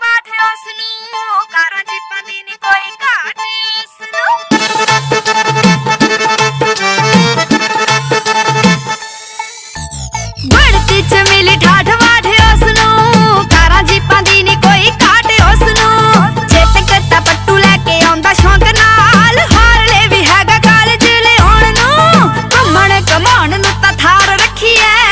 ਬਾਠ ਉਸ ਨੂੰ ਕਾਰਾਂ ਜੀਪਾਂ ਦੀ ਨਹੀਂ ਕੋਈ ਘਾਟ ਉਸ ਨੂੰ ਬੜਤੀ ਚਮੇਲੀ ਠਾਠ ਬਾਠ ਉਸ ਨੂੰ ਕਾਰਾਂ ਜੀਪਾਂ ਦੀ ਨਹੀਂ ਕੋਈ ਘਾਟ ਉਸ ਨੂੰ ਚੇਤ ਕਰਤਾ ਪੱਟੂ ਲੈ ਕੇ ਆਉਂਦਾ ਸ਼ੌਂਕ ਨਾਲ ਹਾਰ ਲੈ ਵੀ ਹੈਗਾ ਕਾਲਜ ਲਿਆਉਣ ਨੂੰ। ਕਮਣ ਕਮਾਉਣ ਨੂੰ ਤਾਂ ਥਾਰ ਰੱਖੀ ਐ